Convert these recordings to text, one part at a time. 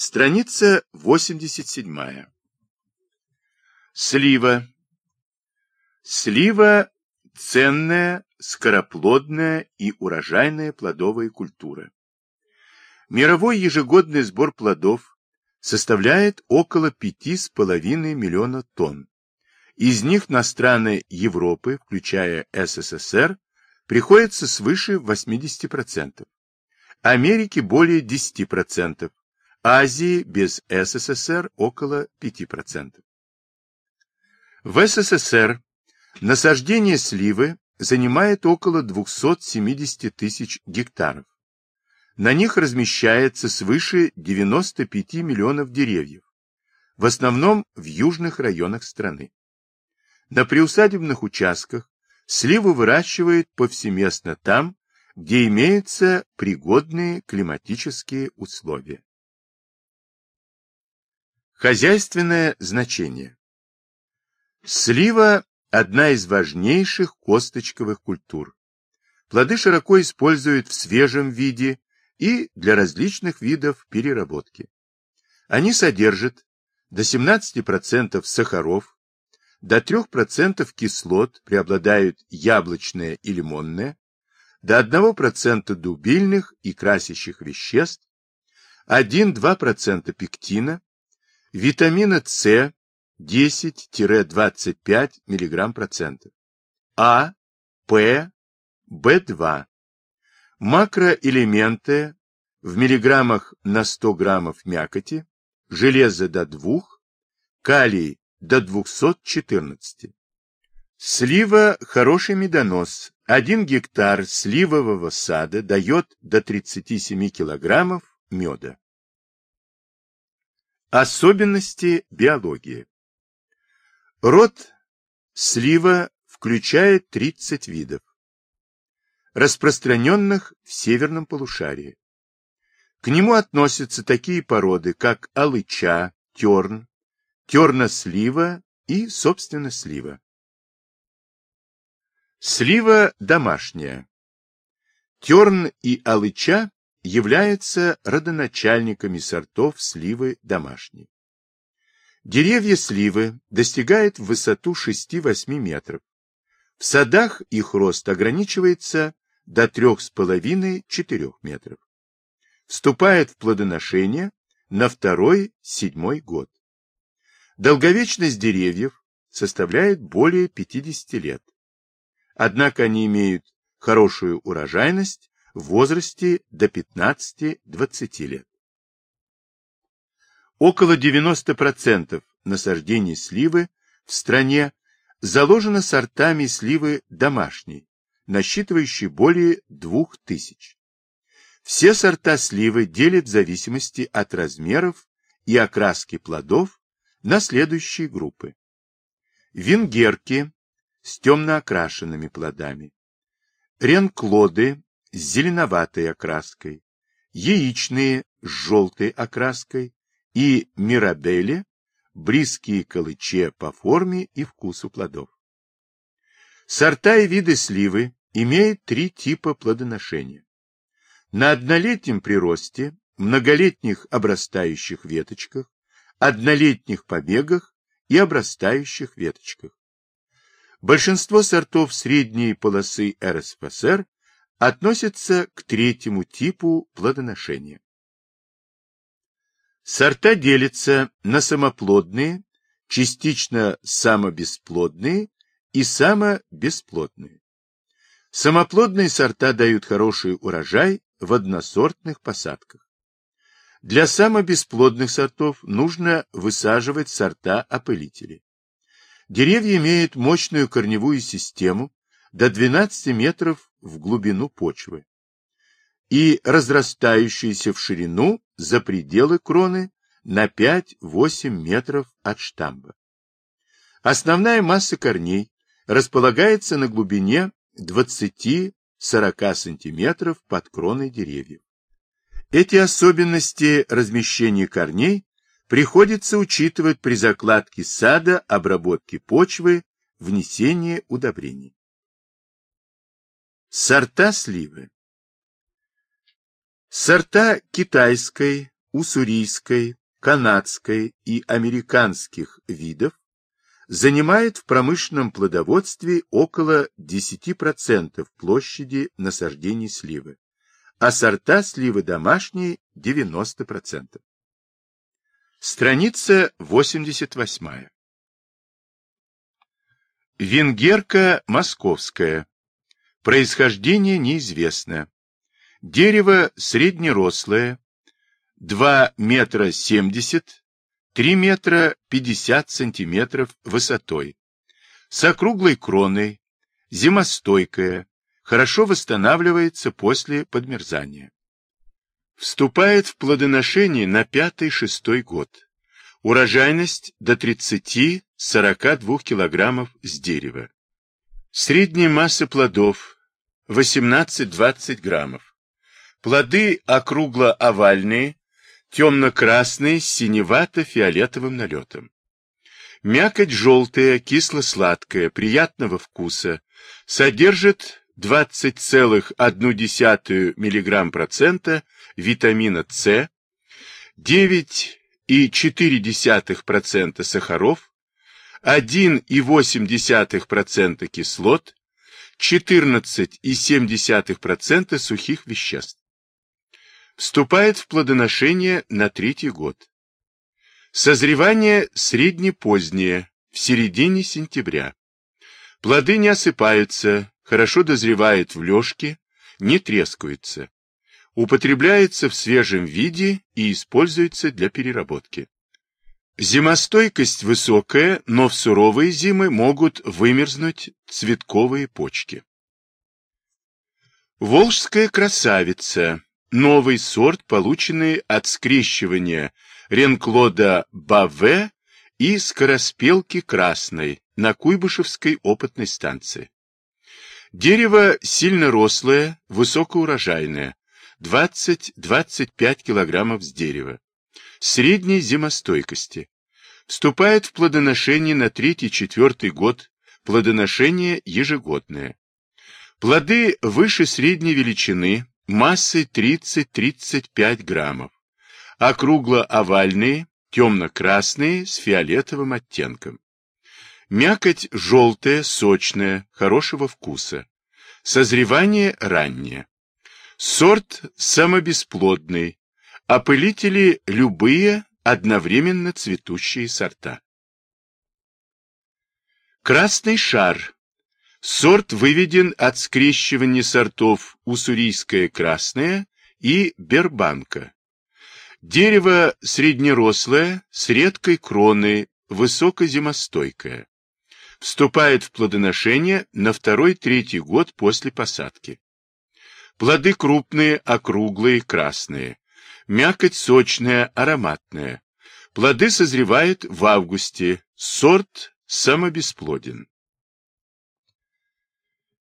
Страница 87. Слива. Слива – ценная, скороплодная и урожайная плодовая культура. Мировой ежегодный сбор плодов составляет около 5,5 миллиона тонн. Из них на страны Европы, включая СССР, приходится свыше 80%. Америки более 10%, Азии без СССР около 5%. В СССР насаждение сливы занимает около 270 тысяч гектаров. На них размещается свыше 95 миллионов деревьев, в основном в южных районах страны. На приусадебных участках сливу выращивают повсеместно там, где имеются пригодные климатические условия. Хозяйственное значение. Слива – одна из важнейших косточковых культур. Плоды широко используют в свежем виде и для различных видов переработки. Они содержат до 17% сахаров, до 3% кислот, преобладают яблочное и лимонное, до 1% дубильных и красящих веществ, 1-2% пектина, витамина С 10-25 мг процентов, А, П, В2, макроэлементы в миллиграммах на 100 граммов мякоти, железо до 2, калий до 214. Слива – хороший медонос. Один гектар сливового сада дает до 37 килограммов меда. Особенности биологии. Род слива включает 30 видов, распространенных в северном полушарии. К нему относятся такие породы, как алыча, терн, тернослива и, собственно, слива. Слива домашняя. Терн и алыча являются родоначальниками сортов сливы домашней. Деревья сливы достигают в высоту 6-8 метров. В садах их рост ограничивается до 3,5-4 метров. Вступает в плодоношение на второй-седьмой год. Долговечность деревьев составляет более 50 лет. Однако они имеют хорошую урожайность в возрасте до 15-20 лет. Около 90% насаждений сливы в стране заложено сортами сливы домашней, насчитывающей более 2000. Все сорта сливы делят в зависимости от размеров и окраски плодов на следующие группы. Венгерки с темно окрашенными плодами, ренклоды с зеленоватой окраской, яичные с желтой окраской и мирабели, близкие к алыче по форме и вкусу плодов. Сорта и виды сливы имеют три типа плодоношения. На однолетнем приросте, многолетних обрастающих веточках, однолетних побегах и обрастающих веточках. Большинство сортов средней полосы РСФСР относятся к третьему типу плодоношения. Сорта делятся на самоплодные, частично самобесплодные и самобесплодные. Самоплодные сорта дают хороший урожай в односортных посадках. Для самобесплодных сортов нужно высаживать сорта-опылители. Деревья имеют мощную корневую систему до 12 метров в глубину почвы и разрастающиеся в ширину за пределы кроны на 5-8 метров от штамба. Основная масса корней располагается на глубине 20-40 сантиметров под кроной деревьев. Эти особенности размещения корней приходится учитывать при закладке сада, обработке почвы, внесении удобрений. Сорта сливы Сорта китайской, уссурийской, канадской и американских видов занимает в промышленном плодоводстве около 10% площади насаждений сливы, а сорта сливы домашние 90%. Страница 88. Венгерка московская. Происхождение неизвестно. Дерево среднерослое, 2 метра 70, 3 метра 50 сантиметров высотой, с округлой кроной, зимостойкое, хорошо восстанавливается после подмерзания. Вступает в плодоношение на пятый-шестой год. Урожайность до 30-42 килограммов с дерева. Средняя масса плодов 18-20 граммов. Плоды округло-овальные, темно-красные синевато-фиолетовым налетом. Мякоть желтая, кисло-сладкая, приятного вкуса, содержит 20,1 мг процента витамина С, 9,4% сахаров, 1,8% кислот, 14,7% сухих веществ. Вступает в плодоношение на третий год. Созревание среднепозднее, в середине сентября. Плоды не осыпаются, хорошо дозревает в лёжке, не трескаются. Употребляется в свежем виде и используется для переработки. Зимостойкость высокая, но в суровые зимы могут вымерзнуть цветковые почки. Волжская красавица. Новый сорт, полученный от скрещивания Ренклода Баве и скороспелки красной на Куйбышевской опытной станции. Дерево сильно рослое, высокоурожайное, 20-25 килограммов с дерева, средней зимостойкости. Вступает в плодоношение на третий-четвертый год, плодоношение ежегодное. Плоды выше средней величины, массой 30-35 граммов, округло-овальные, темно-красные, с фиолетовым оттенком. Мякоть желтая, сочная, хорошего вкуса. Созревание раннее. Сорт самобесплодный. Опылители любые, одновременно цветущие сорта. Красный шар. Сорт выведен от скрещивания сортов уссурийская красная и бербанка. Дерево среднерослое, с редкой кроной, высокозимостойкое вступает в плодоношение на второй-третий год после посадки. Плоды крупные, округлые, красные. Мякоть сочная, ароматная. Плоды созревают в августе. Сорт самобесплоден.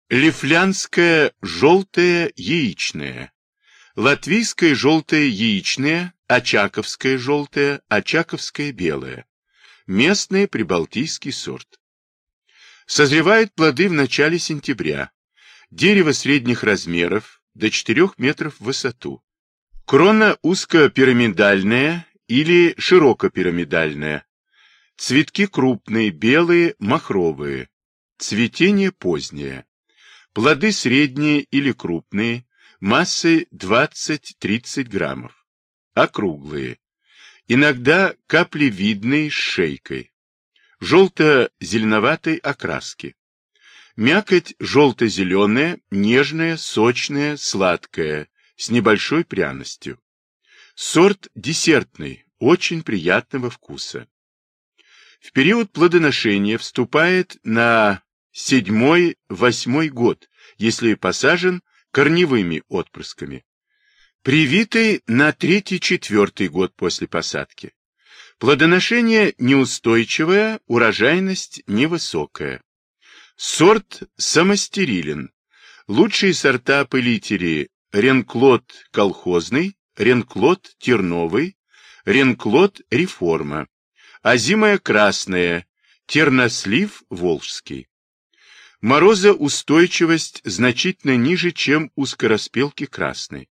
Лифлянская желтая яичная. Латвийская желтая яичная, Очаковская желтая, Очаковская белая. Местный прибалтийский сорт. Созревают плоды в начале сентября. Дерево средних размеров, до 4 метров в высоту. Крона узкопирамидальная или широкопирамидальная. Цветки крупные, белые, махровые. Цветение позднее. Плоды средние или крупные, массой 20-30 граммов. Округлые. Иногда каплевидные с шейкой желто-зеленоватой окраски. Мякоть желто-зеленая, нежная, сочная, сладкая, с небольшой пряностью. Сорт десертный, очень приятного вкуса. В период плодоношения вступает на седьмой-восьмой год, если посажен корневыми отпрысками. Привитый на третий-четвертый год после посадки. Плодоношение неустойчивое, урожайность невысокая. Сорт самостерилен. Лучшие сорта пылителей Ренклот колхозный, Ренклот терновый, Ренклот реформа, Озимая красная, Тернослив волжский. Морозоустойчивость значительно ниже, чем у скороспелки красной.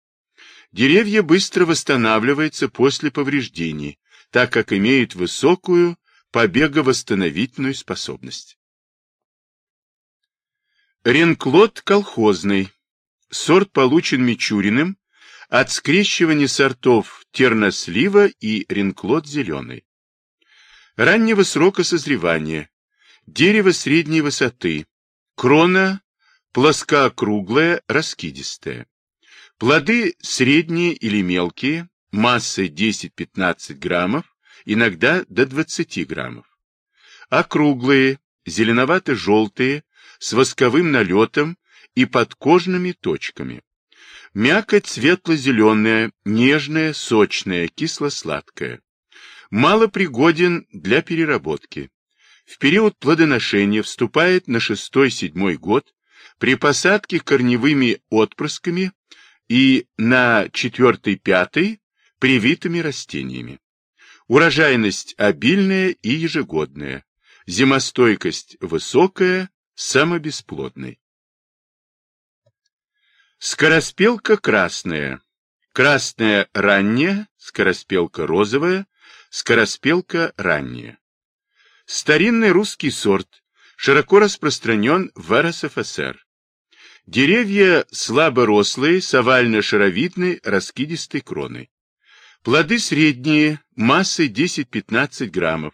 Деревья быстро восстанавливаются после повреждений, так как имеют высокую побеговосстановительную способность. Ренклот колхозный. Сорт получен Мичуриным от скрещивания сортов тернослива и ренклот зеленый. Раннего срока созревания. Дерево средней высоты. Крона плоскоокруглая, раскидистая. Плоды средние или мелкие, массой 10-15 граммов, иногда до 20 граммов. Округлые, зеленовато-желтые, с восковым налетом и подкожными точками. Мякоть светло-зеленая, нежная, сочная, кисло-сладкая. Мало пригоден для переработки. В период плодоношения вступает на шестой-седьмой год при посадке корневыми отпрысками и на четвертый-пятый привитыми растениями. Урожайность обильная и ежегодная, зимостойкость высокая, самобесплодный. Скороспелка красная, красная ранняя, скороспелка розовая, скороспелка ранняя. Старинный русский сорт, широко распространен в РСФСР. Деревья слабо рослые, с овально-шаровидной, раскидистой кроной. Плоды средние, массой 10-15 граммов,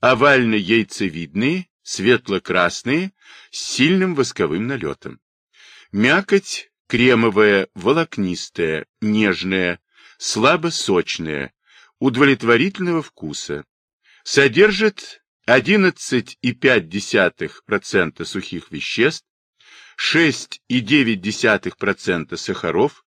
овально-яйцевидные, светло-красные, с сильным восковым налетом. Мякоть кремовая, волокнистая, нежная, слабо-сочная, удовлетворительного вкуса. Содержит 11,5% сухих веществ, 6,9% сахаров,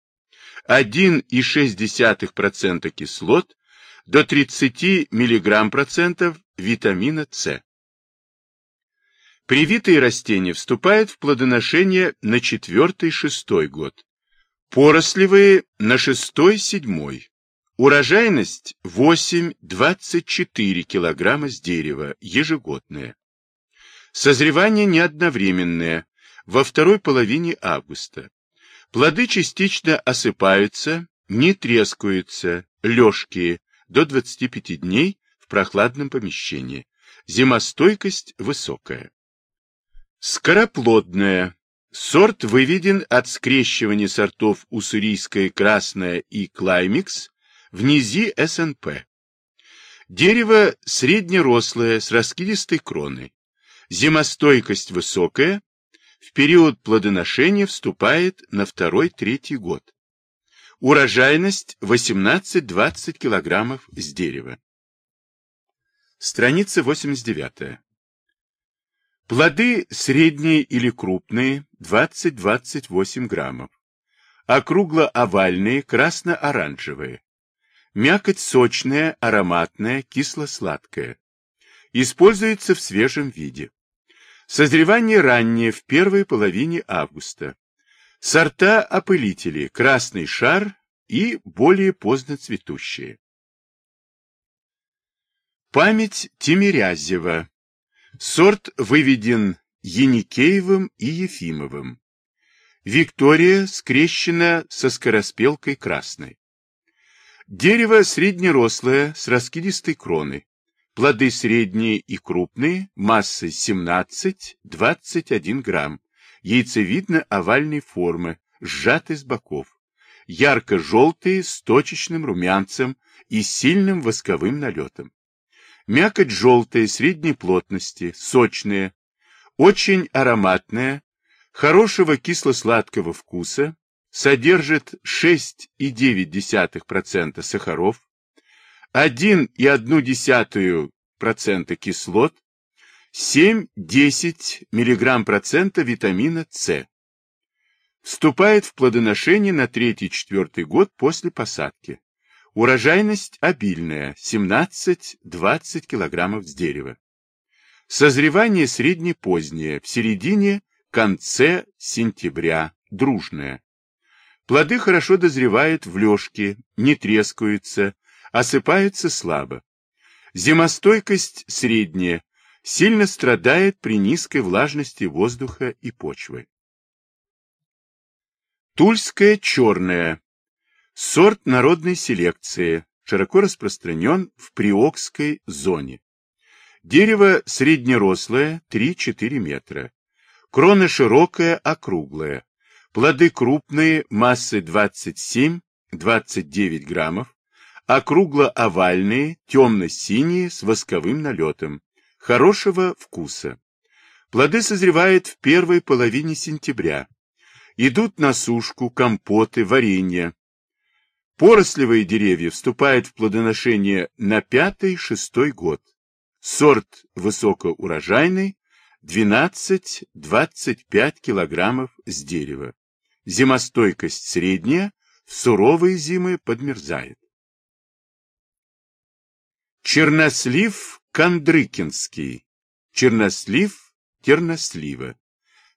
1,6% кислот, до 30 мг% витамина С. Привитые растения вступают в плодоношение на четвертый-шестой год. Порослевые на шестой-седьмой. Урожайность 8-24 кг с дерева, ежегодная. Созревание не одновременное, во второй половине августа. Плоды частично осыпаются, не трескаются, лёжкие, до 25 дней в прохладном помещении. Зимостойкость высокая. Скороплодная. Сорт выведен от скрещивания сортов уссурийская красная и клаймикс в низи СНП. Дерево среднерослое с раскидистой кроной. Зимостойкость высокая. В период плодоношения вступает на второй-третий год. Урожайность 18-20 кг с дерева. Страница 89. Плоды средние или крупные, 20-28 граммов. Округло-овальные, красно-оранжевые. Мякоть сочная, ароматная, кисло-сладкая. Используется в свежем виде. Созревание раннее, в первой половине августа. Сорта опылители, красный шар и более поздно цветущие. Память Тимирязева Сорт выведен Еникеевым и Ефимовым. Виктория скрещена со скороспелкой красной. Дерево среднерослое, с раскидистой кроной. Плоды средние и крупные, массой 17-21 грамм. Яйцевидно-овальной формы, сжаты с боков. Ярко-желтые, с точечным румянцем и сильным восковым налетом. Мякоть желтая, средней плотности, сочная, очень ароматная, хорошего кисло-сладкого вкуса, содержит 6,9% сахаров, 1,1% кислот, 7-10 мг витамина С. Вступает в плодоношение на 3-4 год после посадки. Урожайность обильная, 17-20 кг с дерева. Созревание средне-позднее, в середине-конце сентября, дружное. Плоды хорошо дозревают в лёжке, не трескаются, осыпаются слабо. Зимостойкость средняя, сильно страдает при низкой влажности воздуха и почвы. Тульская черная Сорт народной селекции, широко распространен в Приокской зоне. Дерево среднерослое, 3-4 метра. Крона широкая, округлая. Плоды крупные, массой 27-29 граммов. Округло-овальные, темно-синие, с восковым налетом. Хорошего вкуса. Плоды созревают в первой половине сентября. Идут на сушку, компоты, варенье. Порослевые деревья вступают в плодоношение на пятый-шестой год. Сорт высокоурожайный, 12-25 килограммов с дерева. Зимостойкость средняя, в суровые зимы подмерзает. Чернослив Кандрыкинский. Чернослив тернослива.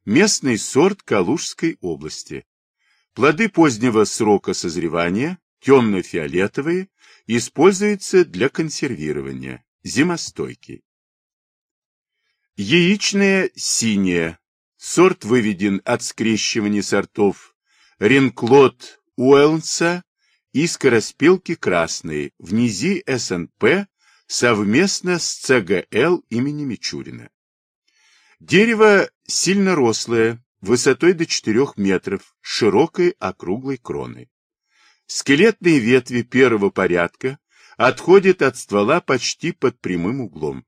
Местный сорт Калужской области. Плоды позднего срока созревания, темно-фиолетовые, используются для консервирования, зимостойкий. Яичная синяя. Сорт выведен от скрещивания сортов Ренклот Уэлнса и скороспелки красные в низи СНП совместно с ЦГЛ имени Мичурина. Дерево сильно рослое, высотой до 4 метров, широкой округлой кроной. Скелетные ветви первого порядка отходят от ствола почти под прямым углом.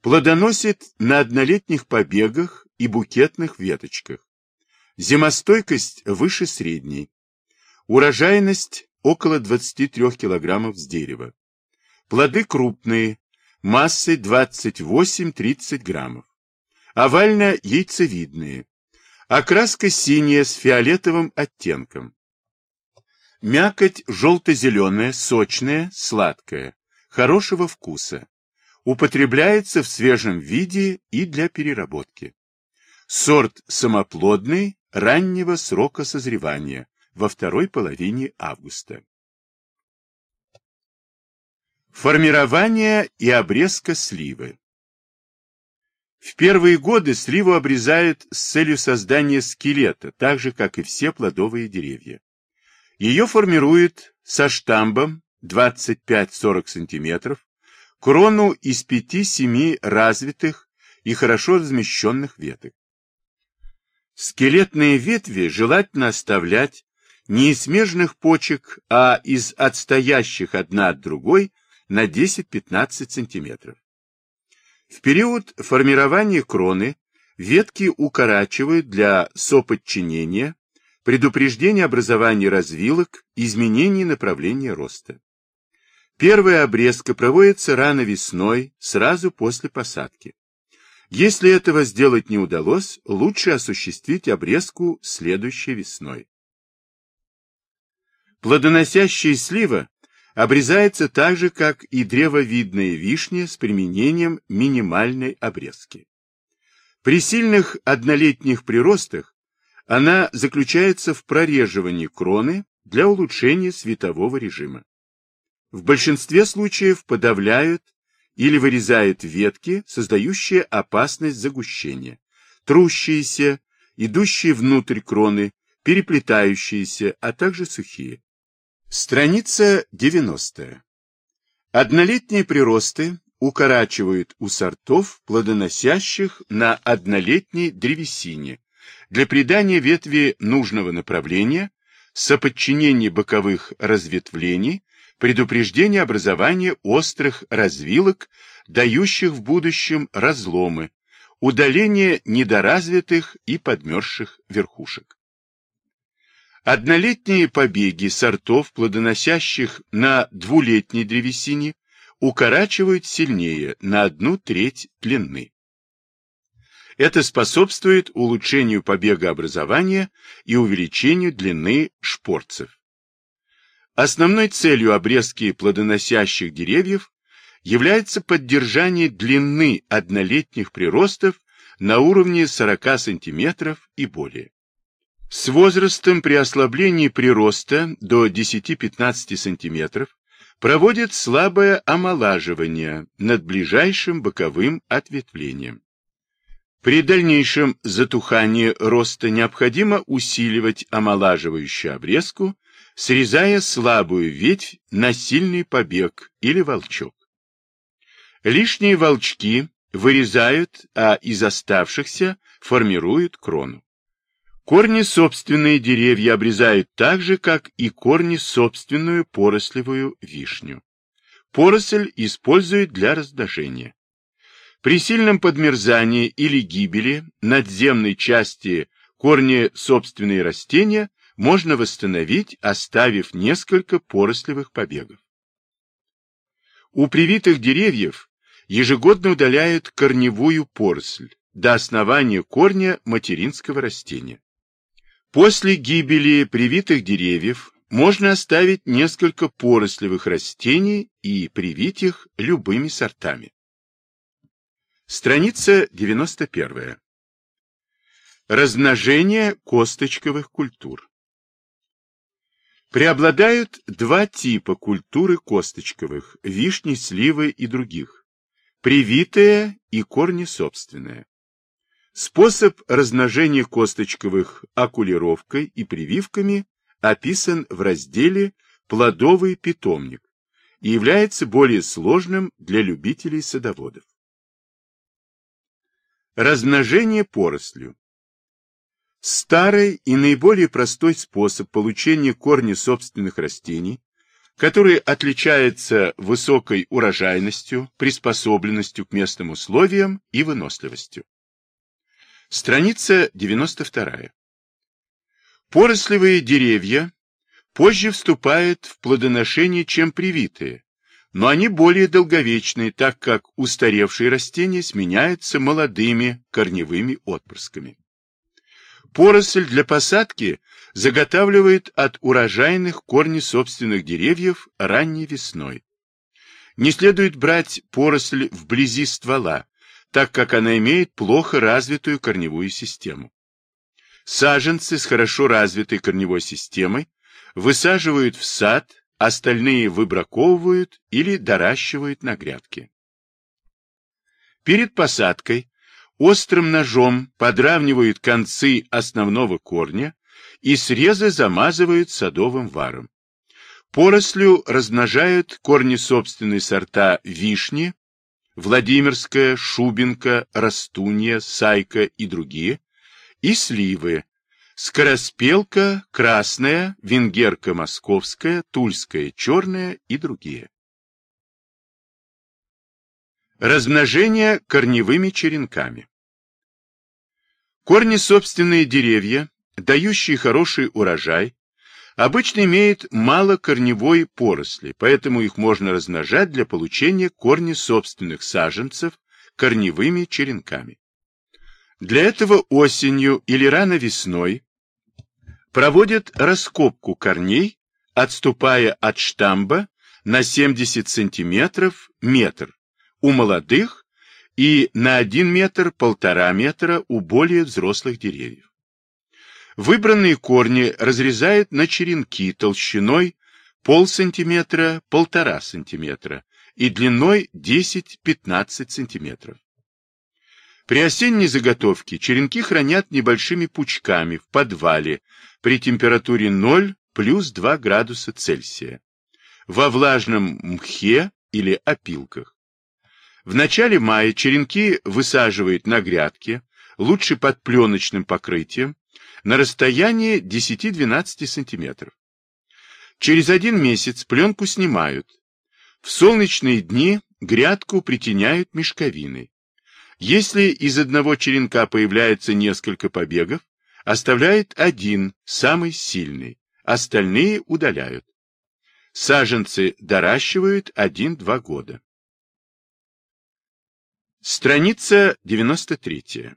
Плодоносит на однолетних побегах и букетных веточках. Зимостойкость выше средней. Урожайность около 23 кг с дерева. Плоды крупные, массой 28-30 граммов. Овально-яйцевидные. Окраска синяя с фиолетовым оттенком. Мякоть желто-зеленая, сочная, сладкая, хорошего вкуса. Употребляется в свежем виде и для переработки. Сорт самоплодный, раннего срока созревания, во второй половине августа. Формирование и обрезка сливы. В первые годы сливу обрезают с целью создания скелета, так же, как и все плодовые деревья. Ее формируют со штамбом 25-40 см, крону из 5-7 развитых и хорошо размещенных веток. Скелетные ветви желательно оставлять не из смежных почек, а из отстоящих одна от другой на 10-15 см. В период формирования кроны ветки укорачивают для соподчинения, предупреждения образования развилок, изменений направления роста. Первая обрезка проводится рано весной, сразу после посадки. Если этого сделать не удалось, лучше осуществить обрезку следующей весной. Плодоносящая слива обрезается так же, как и древовидная вишня с применением минимальной обрезки. При сильных однолетних приростах она заключается в прореживании кроны для улучшения светового режима. В большинстве случаев подавляют или вырезают ветки, создающие опасность загущения, трущиеся, идущие внутрь кроны, переплетающиеся, а также сухие. Страница 90. Однолетние приросты укорачивают у сортов, плодоносящих на однолетней древесине, для придания ветви нужного направления, соподчинения боковых разветвлений, предупреждения образования острых развилок, дающих в будущем разломы, удаление недоразвитых и подмерзших верхушек. Однолетние побеги сортов, плодоносящих на двулетней древесине, укорачивают сильнее на одну треть длины. Это способствует улучшению побегообразования и увеличению длины шпорцев. Основной целью обрезки плодоносящих деревьев является поддержание длины однолетних приростов на уровне 40 см и более. С возрастом при ослаблении прироста до 10-15 см проводят слабое омолаживание над ближайшим боковым ответвлением. При дальнейшем затухании роста необходимо усиливать омолаживающую обрезку срезая слабую ветвь на сильный побег или волчок. Лишние волчки вырезают, а из оставшихся формируют крону. Корни собственные деревья обрезают так же, как и корни собственную порослевую вишню. Поросль используют для размножения. При сильном подмерзании или гибели надземной части корни собственные растения можно восстановить, оставив несколько порослевых побегов. У привитых деревьев ежегодно удаляют корневую поросль до основания корня материнского растения. После гибели привитых деревьев можно оставить несколько порослевых растений и привить их любыми сортами. Страница 91. Размножение косточковых культур. Преобладают два типа культуры косточковых – вишни, сливы и других. Привитые и корни собственные. Способ размножения косточковых окулировкой и прививками описан в разделе «Плодовый питомник» и является более сложным для любителей садоводов. Размножение порослью. Старый и наиболее простой способ получения корня собственных растений, который отличается высокой урожайностью, приспособленностью к местным условиям и выносливостью. Страница 92. Порослевые деревья позже вступают в плодоношение, чем привитые, но они более долговечные, так как устаревшие растения сменяются молодыми корневыми отпрысками. Поросль для посадки заготавливает от урожайных корни собственных деревьев ранней весной. Не следует брать поросль вблизи ствола, так как она имеет плохо развитую корневую систему. Саженцы с хорошо развитой корневой системой высаживают в сад, остальные выбраковывают или доращивают на грядке. Перед посадкой острым ножом подравнивают концы основного корня и срезы замазывают садовым варом. Порослью размножают корни собственной сорта вишни, Владимирская, Шубинка, Растунья, Сайка и другие, и сливы, Скороспелка, Красная, Венгерка Московская, Тульская, Черная и другие. Размножение корневыми черенками. Корни собственные деревья, дающие хороший урожай, обычно имеют мало корневой поросли, поэтому их можно размножать для получения корня собственных саженцев корневыми черенками. Для этого осенью или рано весной проводят раскопку корней, отступая от штамба на 70 сантиметров метр у молодых и на 1 метр полтора метра у более взрослых деревьев. Выбранные корни разрезают на черенки толщиной полсантиметра, полтора сантиметра и длиной 10-15 сантиметров. При осенней заготовке черенки хранят небольшими пучками в подвале при температуре 0 плюс 2 градуса Цельсия, во влажном мхе или опилках. В начале мая черенки высаживают на грядке, лучше под пленочным покрытием, на расстоянии 10-12 см. Через один месяц пленку снимают. В солнечные дни грядку притеняют мешковиной. Если из одного черенка появляется несколько побегов, оставляет один, самый сильный, остальные удаляют. Саженцы доращивают 1-2 года. Страница 93.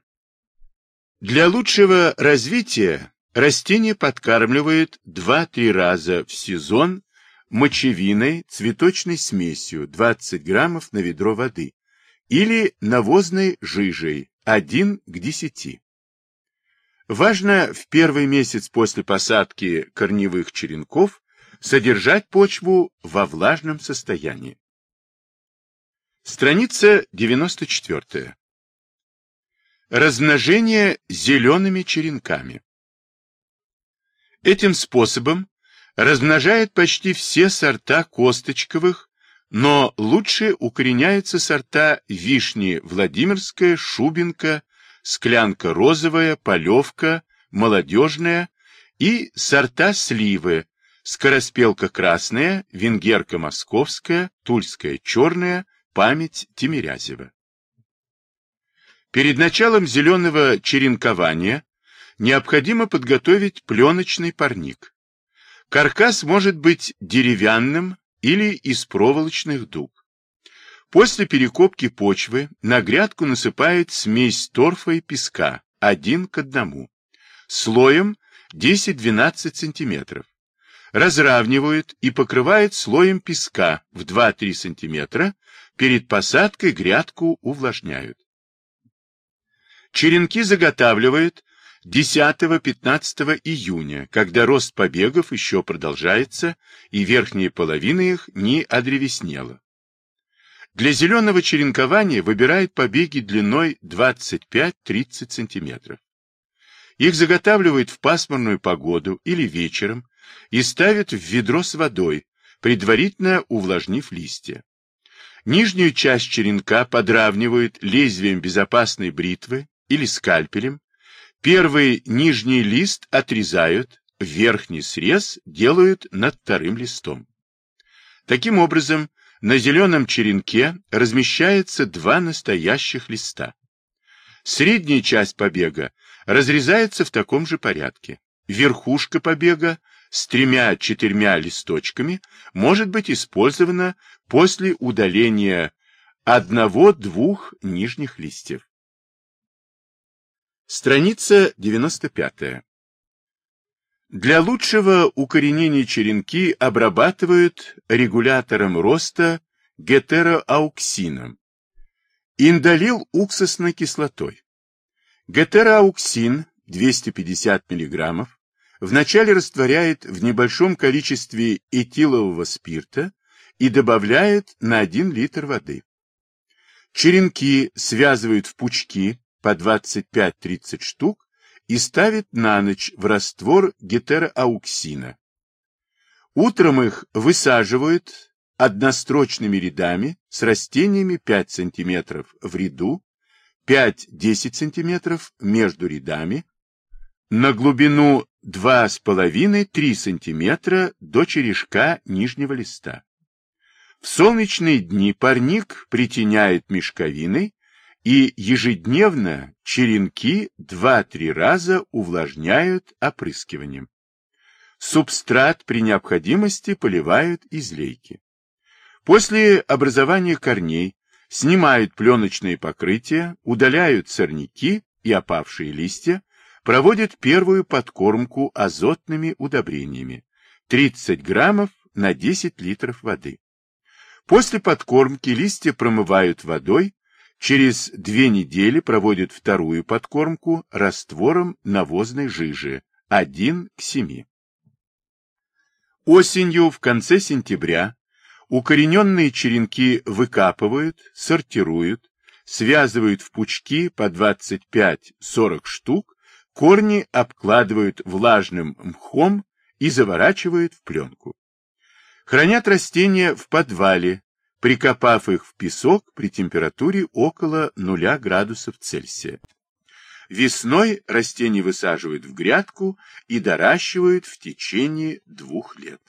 Для лучшего развития растения подкармливают 2-3 раза в сезон мочевиной, цветочной смесью 20 граммов на ведро воды или навозной жижей 1 к 10. Важно в первый месяц после посадки корневых черенков содержать почву во влажном состоянии. Страница 94. Размножение зелеными черенками. Этим способом Размножает почти все сорта косточковых, но лучше укореняются сорта вишни Владимирская, Шубинка, Склянка розовая, Полевка, Молодежная и сорта сливы Скороспелка красная, Венгерка московская, Тульская черная, Память Тимирязева. Перед началом зеленого черенкования необходимо подготовить пленочный парник. Каркас может быть деревянным или из проволочных дуб. После перекопки почвы на грядку насыпают смесь торфа и песка один к одному, слоем 10-12 см. Разравнивают и покрывают слоем песка в 2-3 см, перед посадкой грядку увлажняют. Черенки заготавливают 10-15 июня, когда рост побегов еще продолжается и верхняя половина их не одревеснела. Для зеленого черенкования выбирают побеги длиной 25-30 см. Их заготавливают в пасмурную погоду или вечером и ставят в ведро с водой, предварительно увлажнив листья. Нижнюю часть черенка подравнивают лезвием безопасной бритвы или скальпелем, Первый нижний лист отрезают, верхний срез делают над вторым листом. Таким образом, на зеленом черенке размещается два настоящих листа. Средняя часть побега разрезается в таком же порядке. Верхушка побега с тремя-четырьмя листочками может быть использована после удаления одного-двух нижних листьев. Страница 95. Для лучшего укоренения черенки обрабатывают регулятором роста гетероауксином. Индолил уксусной кислотой. Гетероауксин 250 мг вначале растворяет в небольшом количестве этилового спирта и добавляет на 1 литр воды. Черенки связывают в пучки по 25-30 штук и ставит на ночь в раствор гетероауксина. Утром их высаживают однострочными рядами с растениями 5 см в ряду, 5-10 см между рядами, на глубину 2,5-3 см до черешка нижнего листа. В солнечные дни парник притеняет мешковиной и ежедневно черенки 2-3 раза увлажняют опрыскиванием. Субстрат при необходимости поливают из лейки. После образования корней снимают пленочное покрытие, удаляют сорняки и опавшие листья, проводят первую подкормку азотными удобрениями 30 граммов на 10 литров воды. После подкормки листья промывают водой, Через две недели проводят вторую подкормку раствором навозной жижи 1 к 7. Осенью, в конце сентября, укорененные черенки выкапывают, сортируют, связывают в пучки по 25-40 штук, корни обкладывают влажным мхом и заворачивают в пленку. Хранят растения в подвале прикопав их в песок при температуре около 0 градусов Цельсия. Весной растения высаживают в грядку и доращивают в течение двух лет.